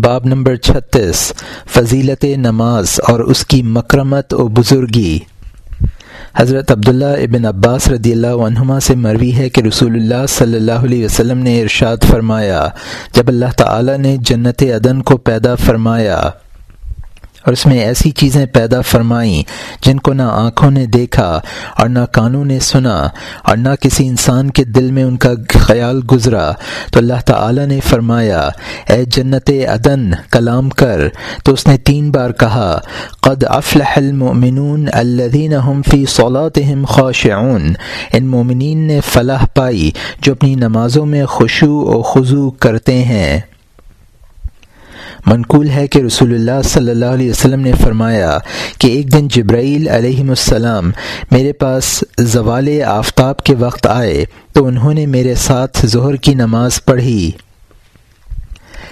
باب نمبر چھتیس، فضیلت نماز اور اس کی مکرمت و بزرگی۔ حضرت عبداللہ ابن عباس رضی اللہ عنہما سے مروی ہے کہ رسول اللہ صلی اللہ علیہ وسلم نے ارشاد فرمایا، جب اللہ تعالی نے جنت عدن کو پیدا فرمایا اور اس میں ایسی چیزیں پیدا فرمائیں جن کو نہ آنکھوں نے دیکھا اور نہ کانوں نے سنا اور نہ کسی انسان کے دل میں ان کا خیال گزرا۔ تو اللہ تعالی نے فرمایا، اے جنت عدن، کلام کر۔ تو اس نے تین بار کہا، قد افلح المؤمنون الذين هم في صلاتهم خاشعون۔ ان مومنین نے فلاح پائی جو اپنی نمازوں میں خوشو و خضو کرتے ہیں۔ منقول ہے کہ رسول اللہ صلی اللہ علیہ وسلم نے فرمایا کہ ایک دن جبرائیل علیہ السلام میرے پاس زوال آفتاب کے وقت آئے تو انہوں نے میرے ساتھ ظہر کی نماز پڑھی۔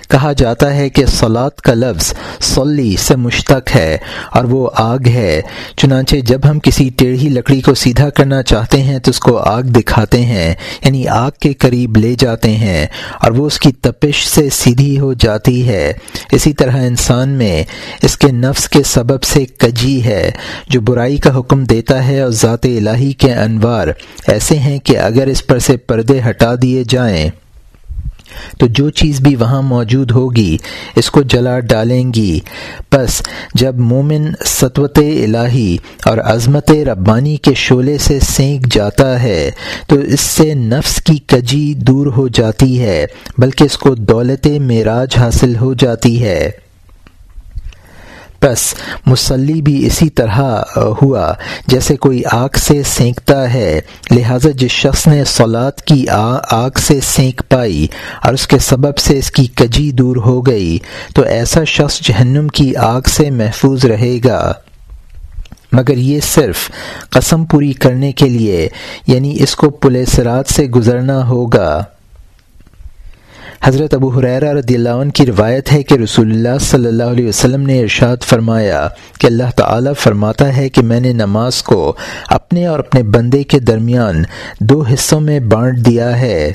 کہا جاتا ہے کہ سلاد کا لفظ سلی سے مشتق ہے اور وہ آگ ہے۔ چنانچہ جب ہم کسی ٹیڑھی لکڑی کو سیدھا کرنا چاہتے ہیں تو اس کو آگ دکھاتے ہیں یعنی آگ کے قریب لے جاتے ہیں اور وہ اس کی تپش سے سیدھی ہو جاتی ہے۔ اسی طرح انسان میں اس کے نفس کے سبب سے کجی ہے، جو برائی کا حکم دیتا ہے اور ذات الہی کے انوار ایسے ہیں کہ اگر اس پر سے پردے ہٹا دیے جائیں۔ تو جو چیز بھی وہاں موجود ہوگی، اس کو جلا ڈالیں گی۔ پس جب مومن سطوت الہی اور عظمت ربانی کے شعلے سے سینک جاتا ہے، تو اس سے نفس کی کجی دور ہو جاتی ہے، بلکہ اس کو دولت معراج حاصل ہو جاتی ہے۔ بس مسلی بھی اسی طرح ہوا۔ جیسے کوئی آگ سے سینکتا ہے، لہٰذا جس شخص نے سولاد کی آگ سے سینک پائی اور اس کے سبب سے اس کی کجی دور ہو گئی، تو ایسا شخص جہنم کی آگ سے محفوظ رہے گا۔ مگر یہ صرف قسم پوری کرنے کے لیے یعنی اس کو پولیسرات سے گزرنا ہوگا۔ حضرت ابو حریرہ رضی اللہ عنہ کی روایت ہے کہ رسول اللہ صلی اللہ علیہ وسلم نے ارشاد فرمایا کہ اللہ تعالیٰ فرماتا ہے کہ میں نے نماز کو اپنے اور اپنے بندے کے درمیان دو حصوں میں بانٹ دیا ہے۔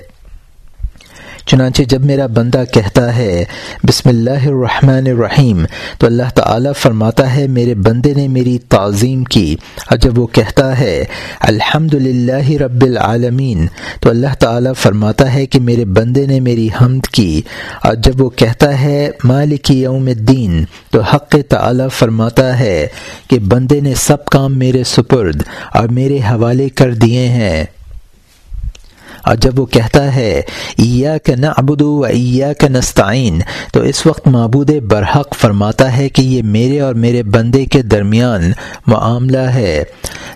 چنانچہ جب میرا بندہ کہتا ہے، بسم اللہ الرحمن الرحیم، تو اللہ تعالیٰ فرماتا ہے، میرے بندے نے میری تعظیم کی۔ اور جب وہ کہتا ہے الحمد للہ رب العالمین، تو اللہ تعالیٰ فرماتا ہے کہ میرے بندے نے میری حمد کی۔ اور جب وہ کہتا ہے، مالک یوم الدین، تو حق تعالیٰ فرماتا ہے کہ بندے نے سب کام میرے سپرد اور میرے حوالے کر دیے ہیں۔ اور جب وہ کہتا ہے ایا کا نہ ابدو ایا کا نستعین تو اس وقت معبود برحق فرماتا ہے کہ یہ میرے اور میرے بندے کے درمیان معاملہ ہے۔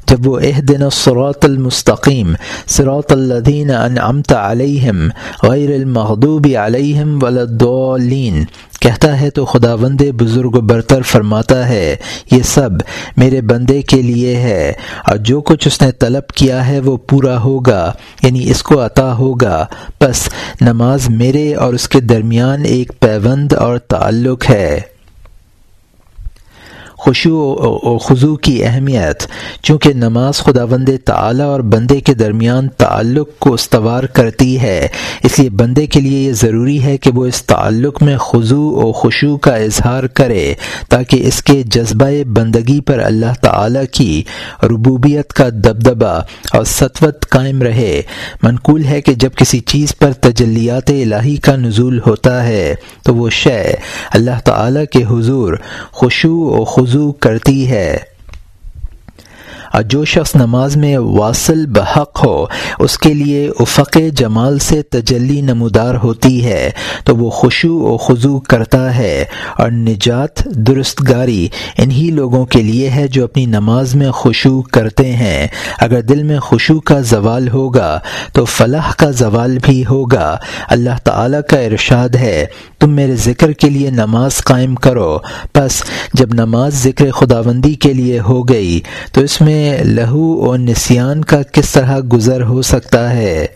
جب وہ اح دن سرات المستقیم سروت الدین انعمت علیہم غیر المحدوب علیہم ولادین کہتا ہے تو خدا بند بزرگ و برتر فرماتا ہے، یہ سب میرے بندے کے لیے ہے، اور جو کچھ اس نے طلب کیا ہے وہ پورا ہوگا یعنی اس کو عطا ہوگا۔ بس نماز میرے اور اس کے درمیان ایک پیوند اور تعلق ہے۔ خوشو و خضو کی اہمیت، چونکہ نماز خدا بند تعلیٰ اور بندے کے درمیان تعلق کو استوار کرتی ہے۔ اس لیے بندے کے لیے یہ ضروری ہے کہ وہ اس تعلق میں خضو و خوشو کا اظہار کرے، تاکہ اس کے جذبہ بندگی پر اللہ تعالی کی ربوبیت کا دبدبہ اور سطوت قائم رہے۔ منقول ہے کہ جب کسی چیز پر تجلیات الہی کا نزول ہوتا ہے، تو وہ شے اللہ تعالی کے حضور خوشو و خضو وضو کرتی ہے۔ اور جو شخص نماز میں واصل بحق ہو، اس کے لیے افق جمال سے تجلی نمودار ہوتی ہے، تو وہ خوشو و خضو کرتا ہے اور نجات درست گاری انہی لوگوں کے لیے ہے جو اپنی نماز میں خوشو کرتے ہیں۔ اگر دل میں خوشو کا زوال ہوگا، تو فلاح کا زوال بھی ہوگا۔ اللہ تعالی کا ارشاد ہے، تم میرے ذکر کے لیے نماز قائم کرو۔ بس جب نماز ذکر خداوندی کے لیے ہو گئی، تو اس میں لہو اور نسیان کا کس طرح گزر ہو سکتا ہے؟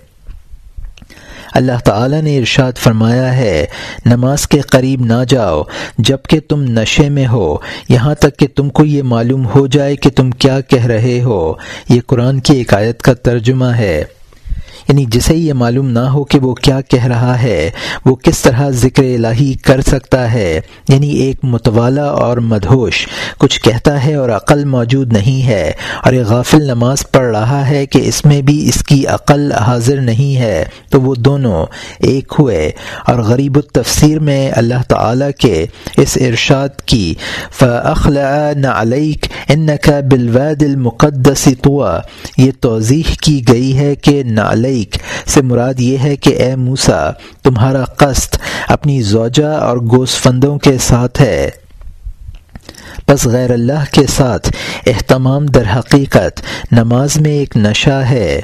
اللہ تعالی نے ارشاد فرمایا ہے، نماز کے قریب نہ جاؤ، جبکہ تم نشے میں ہو، یہاں تک کہ تم کو یہ معلوم ہو جائے کہ تم کیا کہہ رہے ہو۔ یہ قرآن کی ایک آیت کا ترجمہ ہے۔ یعنی جسے یہ معلوم نہ ہو کہ وہ کیا کہہ رہا ہے، وہ کس طرح ذکر الہی کر سکتا ہے یعنی ایک متوالا اور مدہوش، کچھ کہتا ہے اور عقل موجود نہیں ہے، اور ایک غافل نماز پڑھ رہا ہے کہ اس میں بھی اس کی عقل حاضر نہیں ہے، تو وہ دونوں ایک ہوئے۔ اور غریب التفسیر میں اللہ تعالی کے اس ارشاد کی فخلا نعلیک انک بالواد المقدس طوا یہ توضیح کی گئی ہے کہ نعلیک سے مراد یہ ہے کہ اے موسا تمہارا قصد اپنی زوجہ اور گوسفندوں کے ساتھ ہے۔ بس غیر اللہ کے ساتھ اہتمام در حقیقت نماز میں ایک نشہ ہے۔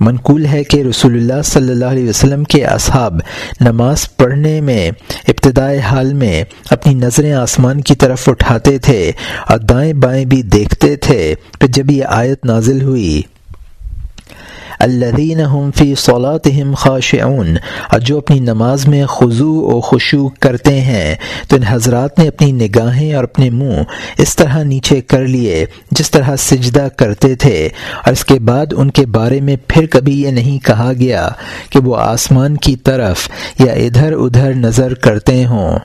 منقول ہے کہ رسول اللہ صلی اللہ علیہ وسلم کے اصحاب نماز پڑھنے میں، ابتدائی حال میں اپنی نظریں آسمان کی طرف اٹھاتے تھے اور دائیں بائیں بھی دیکھتے تھے۔ پھر جب یہ آیت نازل ہوئی الذین هم فی صلاتهم خاشعون، اور جو اپنی نماز میں خضوع و خشوع کرتے ہیں، تو ان حضرات نے اپنی نگاہیں اور اپنے منہ اس طرح نیچے کر لیے، جس طرح سجدہ کرتے تھے۔ اور اس کے بعد ان کے بارے میں پھر کبھی یہ نہیں کہا گیا کہ وہ آسمان کی طرف یا ادھر ادھر نظر کرتے ہوں۔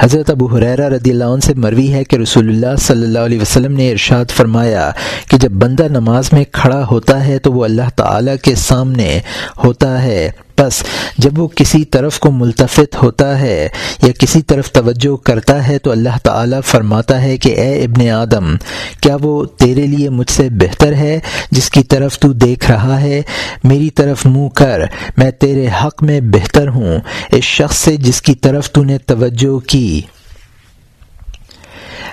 حضرت ابو حریرہ رضی اللہ عنہ سے مروی ہے کہ رسول اللہ صلی اللہ علیہ وسلم نے ارشاد فرمایا کہ جب بندہ نماز میں کھڑا ہوتا ہے تو وہ اللہ تعالی کے سامنے ہوتا ہے۔ بس جب وہ کسی طرف کو ملتفت ہوتا ہے یا کسی طرف توجہ کرتا ہے تو اللہ تعالیٰ فرماتا ہے کہ اے ابن آدم، کیا وہ تیرے لیے مجھ سے بہتر ہے؟ جس کی طرف تو دیکھ رہا ہے، میری طرف منہ کر، میں تیرے حق میں بہتر ہوں۔ اس شخص سے جس کی طرف تو نے توجہ کی۔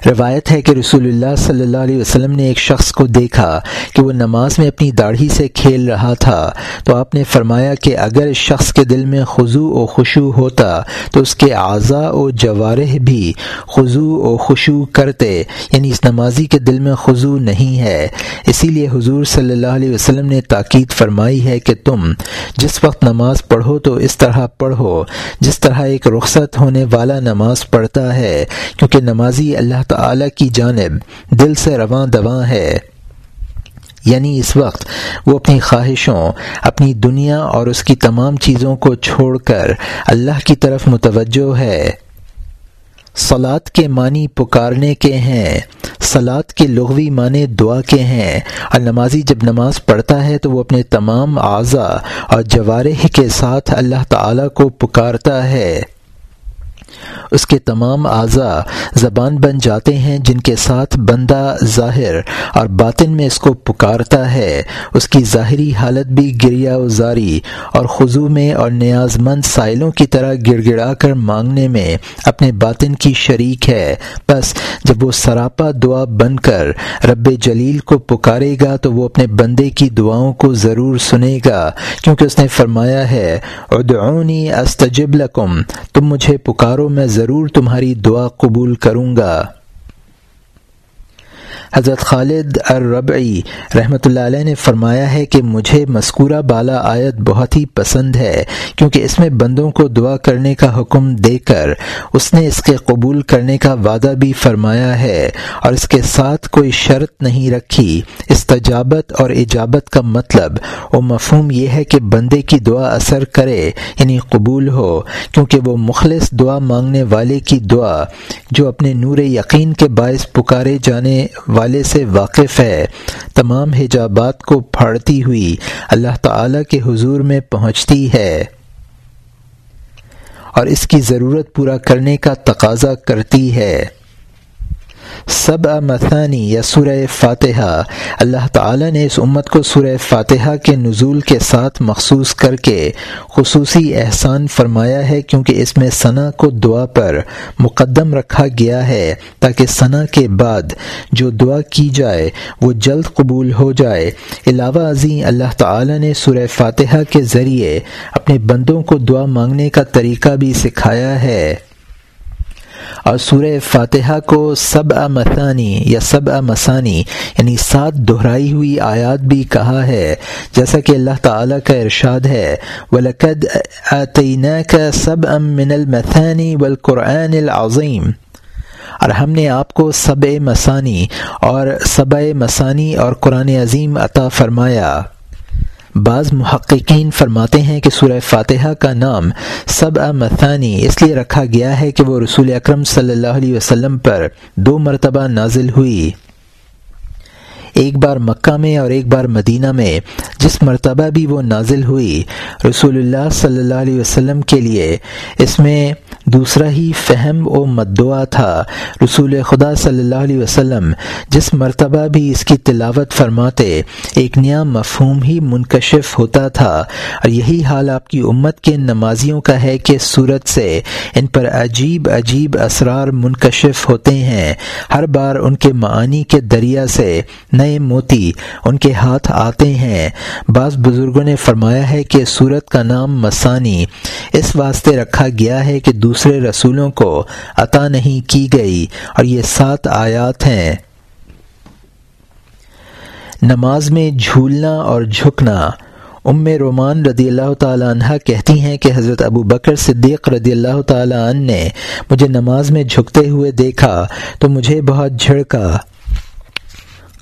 روایت ہے کہ رسول اللہ صلی اللہ علیہ وسلم نے ایک شخص کو دیکھا کہ وہ نماز میں اپنی داڑھی سے کھیل رہا تھا۔ تو آپ نے فرمایا کہ اگر اس شخص کے دل میں خضو و خوشو ہوتا تو اس کے اعضاء و جوارح بھی خضو و خوشو کرتے۔ یعنی اس نمازی کے دل میں خضو نہیں ہے۔ اسی لیے حضور صلی اللہ علیہ وسلم نے تاکید فرمائی ہے کہ تم جس وقت نماز پڑھو تو اس طرح پڑھو۔ جس طرح ایک رخصت ہونے والا نماز پڑھتا ہے، کیونکہ نمازی اللہ تعالی کی جانب دل سے رواں دواں ہے۔ یعنی اس وقت وہ اپنی خواہشوں، اپنی دنیا اور اس کی تمام چیزوں کو چھوڑ کر اللہ کی طرف متوجہ ہے۔ سلاد کے معنی پکارنے کے ہیں سلاد کے لغوی معنی دعا کے ہیں۔ اور نمازی جب نماز پڑھتا ہے تو وہ اپنے تمام اعضاء اور جوارح کے ساتھ اللہ تعالی کو پکارتا ہے۔ اس کے تمام اعضاء زبان بن جاتے ہیں جن کے ساتھ بندہ ظاہر اور باطن میں اس کو پکارتا ہے۔ اس کی ظاہری حالت بھی گریا زاری اور خضو میں اور نیاز مند سائلوں کی طرح گڑ گڑا کر مانگنے میں اپنے باطن کی شریک ہے۔ بس جب وہ سراپا دعا بن کر رب جلیل کو پکارے گا تو وہ اپنے بندے کی دعاؤں کو ضرور سنے گا۔ کیونکہ اس نے فرمایا ہے، ادعونی استجب لکم، تم مجھے پکارو میں ضرور تمہاری دعا قبول کروں گا۔ حضرت خالد الربعی رحمۃ اللہ علیہ نے فرمایا ہے کہ مجھے مذکورہ بالا آیت بہت ہی پسند ہے، کیونکہ اس میں بندوں کو دعا کرنے کا حکم دے کر اس نے اس کے قبول کرنے کا وعدہ بھی فرمایا ہے اور اس کے ساتھ کوئی شرط نہیں رکھی۔ استجابت اور اجابت کا مطلب و مفہوم یہ ہے کہ بندے کی دعا اثر کرے یعنی قبول ہو، کیونکہ وہ مخلص دعا مانگنے والے کی دعا جو اپنے نور یقین کے باعث پکارے جانے والے حوالے سے واقف ہے۔ تمام حجابات کو پھاڑتی ہوئی اللہ تعالی کے حضور میں پہنچتی ہے۔ اور اس کی ضرورت پورا کرنے کا تقاضا کرتی ہے۔ سب مثانی یا سورہ فاتحہ۔ اللہ تعالی نے اس امت کو سورہ فاتحہ کے نزول کے ساتھ مخصوص کر کے خصوصی احسان فرمایا ہے، کیونکہ اس میں ثنا کو دعا پر مقدم رکھا گیا ہے، تاکہ ثنا کے بعد جو دعا کی جائے، وہ جلد قبول ہو جائے۔ علاوہ ازیں اللہ تعالی نے سورہ فاتحہ کے ذریعے اپنے بندوں کو دعا مانگنے کا طریقہ بھی سکھایا ہے۔ اور سورہ فاتحہ کو سب مثانی یا سب مسانی یعنی سات دہرائی ہوئی آیات بھی کہا ہے، جیسا کہ اللہ تعالیٰ کا ارشاد ہے، ولقد کا سب ام من المثانی والقرآن العظیم اور ہم نے آپ کو سب مسانی اور سب مسانی اور قرآن عظیم عطا فرمایا۔ بعض محققین فرماتے ہیں کہ سورہ فاتحہ کا نام سب مثانی اس لیے رکھا گیا ہے کہ وہ رسول اکرم صلی اللہ علیہ وسلم پر دو مرتبہ نازل ہوئی۔ ایک بار مکہ میں اور ایک بار مدینہ میں جس مرتبہ بھی وہ نازل ہوئی، رسول اللہ صلی اللہ علیہ وسلم کے لیے اس میں دوسرا ہی فہم و مدعا تھا رسول خدا صلی اللہ علیہ وسلم، جس مرتبہ بھی اس کی تلاوت فرماتے، ایک نیا مفہوم ہی منکشف ہوتا تھا۔ اور یہی حال آپ کی امت کے نمازیوں کا ہے کہ صورت سے ان پر عجیب عجیب اسرار منکشف ہوتے ہیں۔ ہر بار ان کے معانی کے دریا سے نئے موتی ان کے ہاتھ آتے ہیں۔ بعض بزرگوں نے فرمایا ہے کہ سورت کا نام مسانی اس واسطے رکھا گیا ہے کہ دوسرے رسولوں کو عطا نہیں کی گئی اور یہ سات آیات ہیں۔ نماز میں جھولنا اور جھکنا۔ ام رومان رضی اللہ تعالیٰ عنہ کہتی ہیں کہ حضرت ابو بکر صدیق رضی اللہ تعالیٰ عنہ نے مجھے نماز میں جھکتے ہوئے دیکھا تو مجھے بہت جھڑکا۔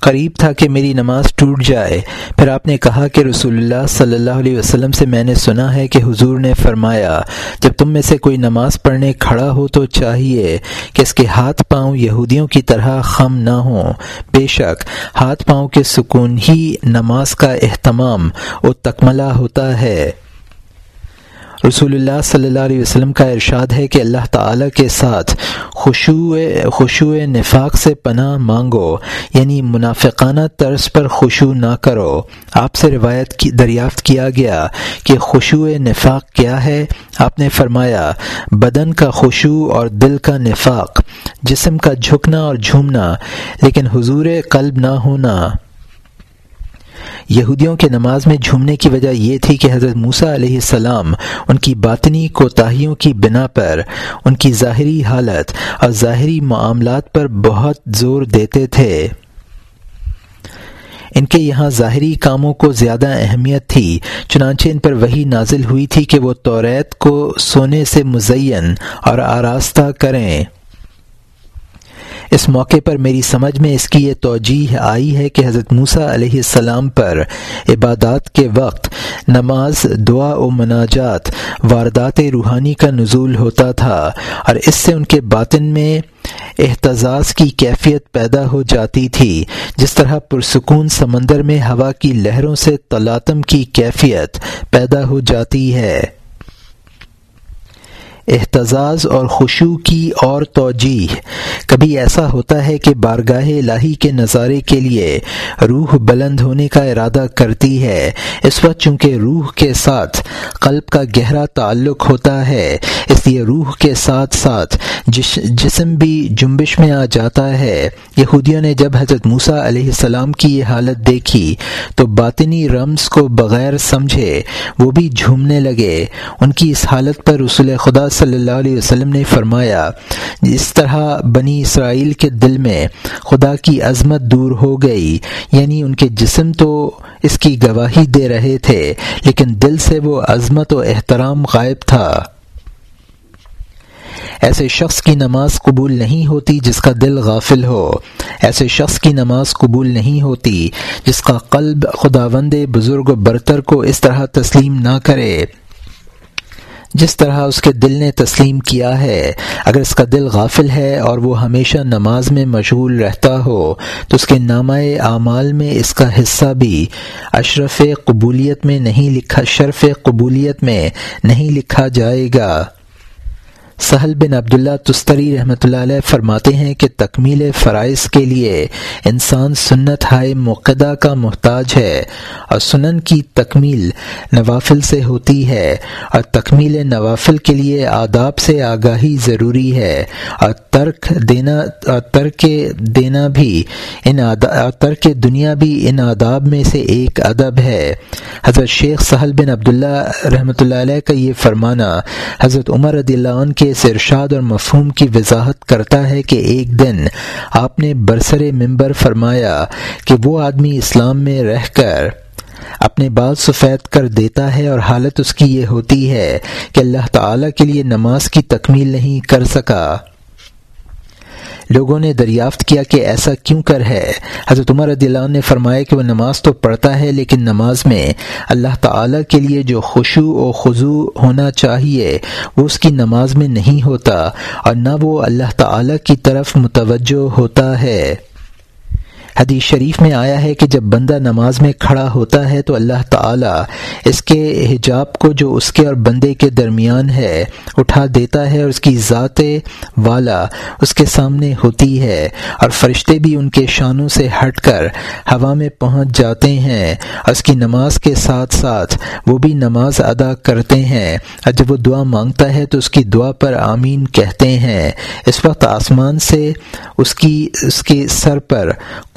قریب تھا کہ میری نماز ٹوٹ جائے۔ پھر آپ نے کہا کہ رسول اللہ صلی اللہ علیہ وسلم سے میں نے سنا ہے کہ حضور نے فرمایا، جب تم میں سے کوئی نماز پڑھنے کھڑا ہو تو چاہیے کہ اس کے ہاتھ پاؤں یہودیوں کی طرح خم نہ ہوں۔ بے شک، ہاتھ پاؤں کے سکون ہی نماز کا اہتمام و تکملہ ہوتا ہے۔ رسول اللہ صلی اللہ علیہ وسلم کا ارشاد ہے کہ اللہ تعالی کے ساتھ خوشو خوشو نفاق سے پناہ مانگو یعنی منافقانہ طرز پر خوشو نہ کرو۔ آپ سے روایت کی دریافت کیا گیا کہ خوشو نفاق کیا ہے؟ آپ نے فرمایا، بدن کا خوشو اور دل کا نفاق، جسم کا جھکنا اور جھومنا، لیکن حضور قلب نہ ہونا۔ یہودیوں کے نماز میں جھومنے کی وجہ یہ تھی کہ حضرت موسیٰ علیہ السلام ان کی باطنی کوتاہیوں کی بنا پر، ان کی ظاہری حالت اور ظاہری معاملات پر بہت زور دیتے تھے۔ ان کے یہاں ظاہری کاموں کو زیادہ اہمیت تھی، چنانچہ ان پر وہی نازل ہوئی تھی کہ وہ توریت کو سونے سے مزین اور آراستہ کریں۔ اس موقع پر میری سمجھ میں اس کی یہ توجہ آئی ہے کہ حضرت موسیٰ علیہ السلام پر عبادات کے وقت نماز، دعا و مناجات، واردات روحانی کا نزول ہوتا تھا اور اس سے ان کے باطن میں احتجاج کی کیفیت پیدا ہو جاتی تھی، جس طرح پرسکون سمندر میں ہوا کی لہروں سے تلاتم کی کیفیت پیدا ہو جاتی ہے۔ احتجاج اور خوشو کی اور توجہ کبھی ایسا ہوتا ہے کہ بارگاہ الہی کے نظارے کے لیے روح بلند ہونے کا ارادہ کرتی ہے۔ اس وقت چونکہ روح کے ساتھ قلب کا گہرا تعلق ہوتا ہے، اس لیے روح کے ساتھ ساتھ جسم بھی جنبش میں آ جاتا ہے۔ یہودیوں نے جب حضرت موسیٰ علیہ السلام کی یہ حالت دیکھی تو باطنی رمز کو بغیر سمجھے وہ بھی جھومنے لگے۔ ان کی اس حالت پر رسول خدا صلی اللہ علیہ وسلم نے فرمایا اس طرح بنی اسرائیل کے دل میں خدا کی عظمت دور ہو گئی یعنی ان کے جسم تو اس کی گواہی دے رہے تھے، لیکن دل سے وہ عظمت و احترام غائب تھا۔ ایسے شخص کی نماز قبول نہیں ہوتی جس کا دل غافل ہو۔ ایسے شخص کی نماز قبول نہیں ہوتی جس کا قلب خداوند بزرگ و برتر کو اس طرح تسلیم نہ کرے۔ جس طرح اس کے دل نے تسلیم کیا ہے، اگر اس کا دل غافل ہے اور وہ ہمیشہ نماز میں مشغول رہتا ہو، تو اس کے نامہ اعمال میں اس کا حصہ بھی اشرف قبولیت میں نہیں لکھا، شرف قبولیت میں نہیں لکھا جائے گا۔ سہل بن عبداللہ تستری رحمۃ اللہ علیہ فرماتے ہیں کہ تکمیل فرائض کے لیے انسان سنت ہائے موقع کا محتاج ہے اور سنن کی تکمیل نوافل سے ہوتی ہے اور تکمیل نوافل کے لیے آداب سے آگاہی ضروری ہے اور ترک دینا ترک دینا بھی ان ترک دنیا بھی ان آداب میں سے ایک ادب ہے۔ حضرت شیخ سہل بن عبداللہ رحمۃ اللہ علیہ کا یہ فرمانا، حضرت عمر رضی اللہ عنہ کے اس ارشاد اور مفہوم کی وضاحت کرتا ہے کہ ایک دن آپ نے برسر ممبر فرمایا کہ وہ آدمی اسلام میں رہ کر اپنے بال سفید کر دیتا ہے اور حالت اس کی یہ ہوتی ہے کہ اللہ تعالی کے لیے نماز کی تکمیل نہیں کر سکا۔ لوگوں نے دریافت کیا کہ ایسا کیوں کر ہے؟ حضرت عمر رضی اللہ عنہ نے فرمایا کہ وہ نماز تو پڑھتا ہے، لیکن نماز میں اللہ تعالیٰ کے لیے جو خوشو و خضو ہونا چاہیے، وہ اس کی نماز میں نہیں ہوتا اور نہ وہ اللہ تعالیٰ کی طرف متوجہ ہوتا ہے۔ حدیث شریف میں آیا ہے کہ جب بندہ نماز میں کھڑا ہوتا ہے تو اللہ تعالی اس کے حجاب کو جو اس کے اور بندے کے درمیان ہے اٹھا دیتا ہے اور اس کی ذات والا اس کے سامنے ہوتی ہے اور فرشتے بھی ان کے شانوں سے ہٹ کر ہوا میں پہنچ جاتے ہیں اور اس کی نماز کے ساتھ ساتھ وہ بھی نماز ادا کرتے ہیں اور جب وہ دعا مانگتا ہے تو اس کی دعا پر آمین کہتے ہیں اس وقت آسمان سے اس کی اس کے سر پر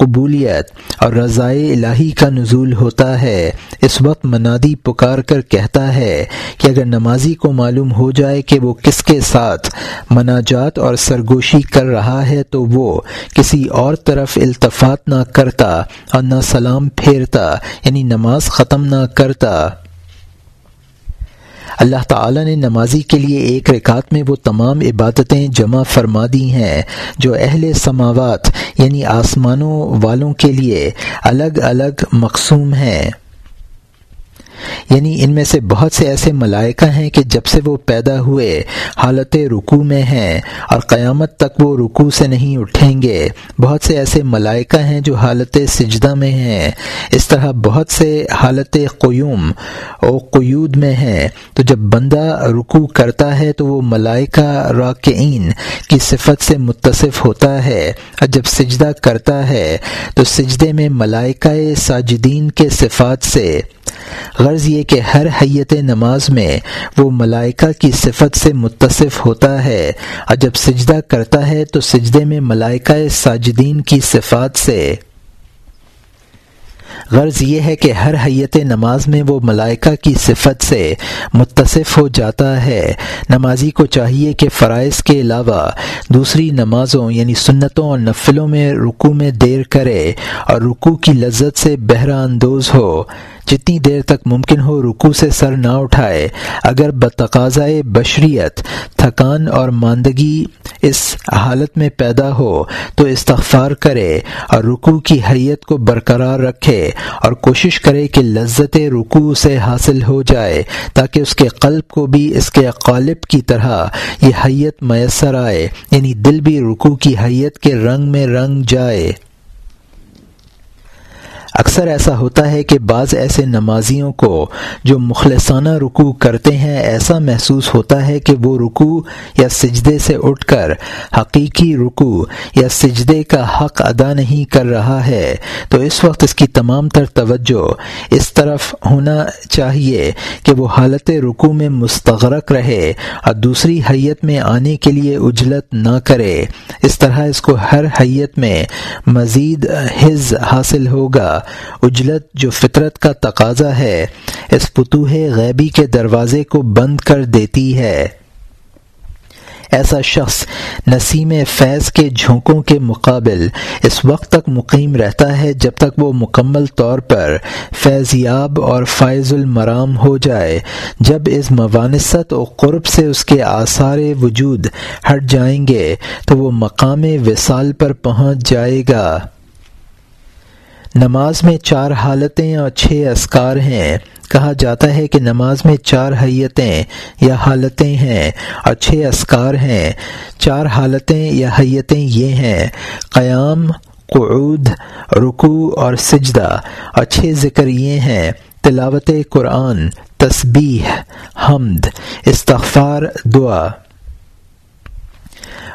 قبولیت اور رضائے الہی کا نزول ہوتا ہے۔ اس وقت منادی پکار کر کہتا ہے کہ اگر نمازی کو معلوم ہو جائے کہ وہ کس کے ساتھ مناجات اور سرگوشی کر رہا ہے تو وہ کسی اور طرف التفات نہ کرتا اور نہ سلام پھیرتا یعنی نماز ختم نہ کرتا۔ اللہ تعالی نے نمازی کے لیے ایک رکعت میں وہ تمام عبادتیں جمع فرما دی ہیں جو اہل سماوات یعنی آسمانوں والوں کے لیے الگ الگ مقصوم ہیں۔ یعنی ان میں سے بہت سے ایسے ملائکہ ہیں کہ جب سے وہ پیدا ہوئے، حالت رکو میں ہیں اور قیامت تک وہ رکو سے نہیں اٹھیں گے۔ بہت سے ایسے ملائکہ ہیں جو حالت سجدہ میں ہیں۔ اس طرح بہت سے حالت قیوم و قیود میں ہیں۔ تو جب بندہ رکو کرتا ہے تو وہ ملائکہ راکعین کی صفت سے متصف ہوتا ہے۔ اور جب سجدہ کرتا ہے تو سجدے میں ملائکہ ساجدین کے صفات سے۔ غرض یہ کہ ہر حیت نماز میں وہ ملائکہ کی صفت سے متصف ہوتا ہے۔ اور جب سجدہ کرتا ہے تو سجدے میں ملائکہ ساجدین کی صفات سے۔ غرض یہ ہے کہ ہر حیت نماز میں وہ ملائکہ کی صفت سے متصف ہو جاتا ہے۔ نمازی کو چاہیے کہ فرائض کے علاوہ دوسری نمازوں یعنی سنتوں اور نفلوں میں رکو میں دیر کرے اور رکو کی لذت سے بہرہ اندوز ہو۔ جتنی دیر تک ممکن ہو رکو سے سر نہ اٹھائے، اگر بتقاضۂ بشریت تھکان اور ماندگی اس حالت میں پیدا ہو تو استغفار کرے اور رکو کی حیت کو برقرار رکھے اور کوشش کرے کہ لذت رکو سے حاصل ہو جائے تاکہ اس کے قلب کو بھی، اس کے قالب کی طرح یہ حیت میسر آئے یعنی دل بھی رکو کی حیت کے رنگ میں رنگ جائے۔ اکثر ایسا ہوتا ہے کہ بعض ایسے نمازیوں کو جو مخلصانہ رکو کرتے ہیں، ایسا محسوس ہوتا ہے کہ وہ رکو یا سجدے سے اٹھ کر حقیقی رکو یا سجدے کا حق ادا نہیں کر رہا ہے۔ تو اس وقت اس کی تمام تر توجہ اس طرف ہونا چاہیے کہ وہ حالت رکو میں مستغرق رہے اور دوسری حیت میں آنے کے لیے اجلت نہ کرے۔ اس طرح اس کو ہر حیت میں مزید حز حاصل ہوگا۔ اجلت جو فطرت کا تقاضا ہے، اس پتوہ غیبی کے دروازے کو بند کر دیتی ہے۔ ایسا شخص نسیم فیض کے جھونکوں کے مقابل اس وقت تک مقیم رہتا ہے جب تک وہ مکمل طور پر فیضیاب اور فائز المرام ہو جائے۔ جب اس موانست و قرب سے اس کے آثار وجود ہٹ جائیں گے، تو وہ مقام وصال پر پہنچ جائے گا۔ نماز میں چار حالتیں اور چھ اسکار ہیں۔ کہا جاتا ہے کہ نماز میں چار حیتیں یا حالتیں ہیں اور چھ اسکار ہیں۔ چار حالتیں یا حیتیں یہ ہیں قیام، قعود رکو اور سجدہ۔ اور چھ ذکر یہ ہیں تلاوت قرآن، تسبیح، حمد، استغفار، دعا۔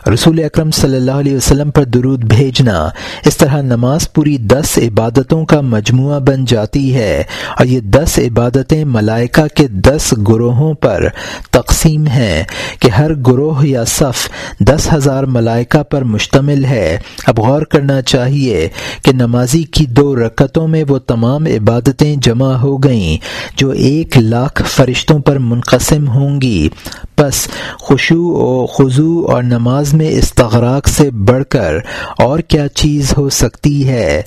رسول اکرم صلی اللہ علیہ وسلم پر درود بھیجنا۔ اس طرح نماز پوری دس عبادتوں کا مجموعہ بن جاتی ہے اور یہ دس عبادتیں ملائکہ کے دس گروہوں پر تقسیم ہیں کہ ہر گروہ یا صف دس ہزار ملائکہ پر مشتمل ہے۔ اب غور کرنا چاہیے کہ نمازی کی دو رکتوں میں وہ تمام عبادتیں جمع ہو گئیں جو ایک لاکھ فرشتوں پر منقسم ہوں گی۔ بس خوشو و خضو اور نماز میں استغراق سے بڑھ کر اور کیا چیز ہو سکتی ہے؟